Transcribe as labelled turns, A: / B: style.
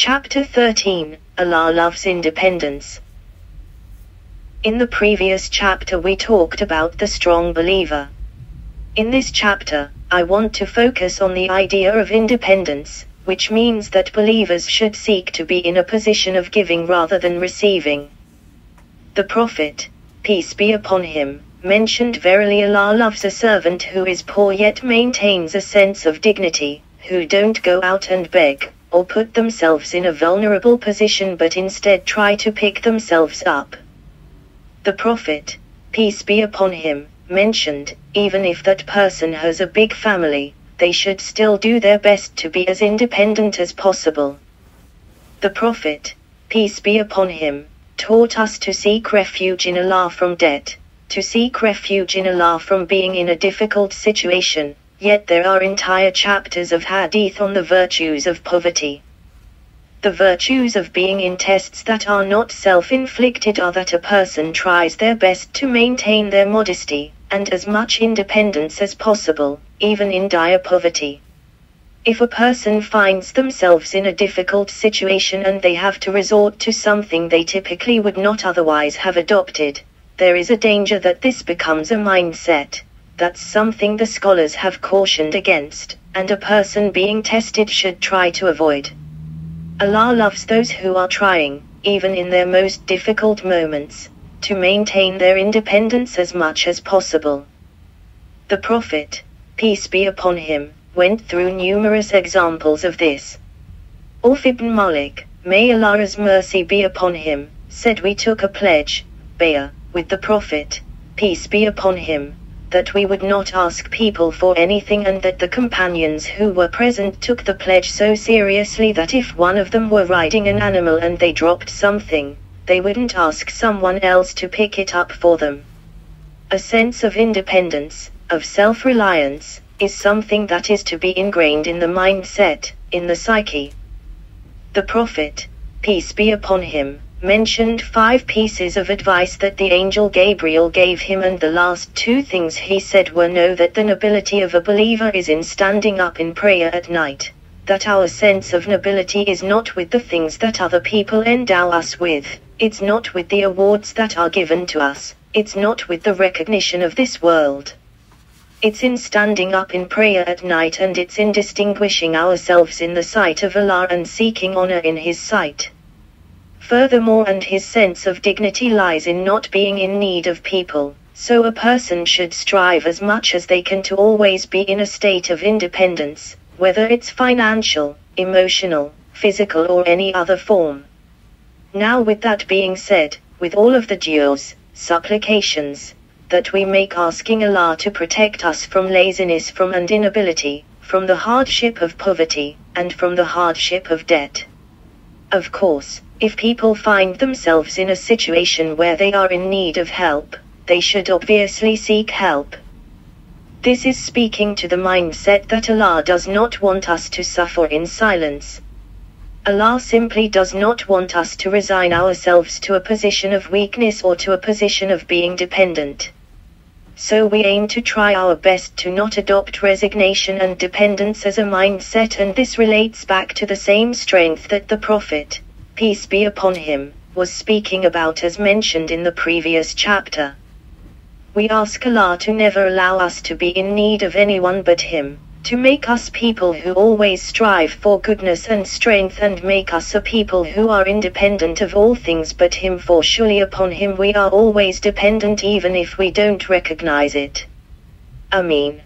A: Chapter 13 Allah loves independence. In the previous chapter, we talked about the strong believer. In this chapter, I want to focus on the idea of independence, which means that believers should seek to be in a position of giving rather than receiving. The Prophet, peace be upon him, mentioned verily Allah loves a servant who is poor yet maintains a sense of dignity, who don't go out and beg, or put themselves in a vulnerable position but instead try to pick themselves up. The Prophet, peace be upon him, mentioned, even if that person has a big family, they should still do their best to be as independent as possible. The Prophet, peace be upon him, taught us to seek refuge in Allah from debt, to seek refuge in Allah from being in a difficult situation, yet there are entire chapters of hadith on the virtues of poverty. The virtues of being in tests that are not self-inflicted are that a person tries their best to maintain their modesty, and as much independence as possible, even in dire poverty. If a person finds themselves in a difficult situation and they have to resort to something they typically would not otherwise have adopted, there is a danger that this becomes a mindset. That's something the scholars have cautioned against, and a person being tested should try to avoid. Allah loves those who are trying, even in their most difficult moments, to maintain their independence as much as possible. The Prophet, peace be upon him, went through numerous examples of this. Auf ibn Malik, may Allah's mercy be upon him, said we took a pledge, bay'ah, with the Prophet, peace be upon him, that we would not ask people for anything and that the companions who were present took the pledge so seriously that if one of them were riding an animal and they dropped something, they wouldn't ask someone else to pick it up for them. A sense of independence, of self-reliance, is something that is to be ingrained in the mindset, in the psyche. The Prophet, peace be upon him, mentioned five pieces of advice that the angel Gabriel gave him and the last two things he said were know that the nobility of a believer is in standing up in prayer at night, that our sense of nobility is not with the things that other people endow us with, it's not with the awards that are given to us, it's not with the recognition of this world. It's in standing up in prayer at night and it's in distinguishing ourselves in the sight of Allah and seeking honor in His sight. Furthermore, and his sense of dignity lies in not being in need of people, so a person should strive as much as they can to always be in a state of independence, whether it's financial, emotional, physical, or any other form. Now, with that being said, with all of the duas, supplications, that we make asking Allah to protect us from laziness, from and inability, from the hardship of poverty, and from the hardship of debt. Of course, if people find themselves in a situation where they are in need of help, they should obviously seek help. This is speaking to the mindset that Allah does not want us to suffer in silence. Allah simply does not want us to resign ourselves to a position of weakness or to a position of being dependent. So we aim to try our best to not adopt resignation and dependence as a mindset, and this relates back to the same strength that the Prophet, peace be upon him, was speaking about as mentioned in the previous chapter. We ask Allah to never allow us to be in need of anyone but Him, to make us people who always strive for goodness and strength and make us a people who are independent of all things but Him for surely upon Him we are always dependent even if we don't recognize it. Ameen.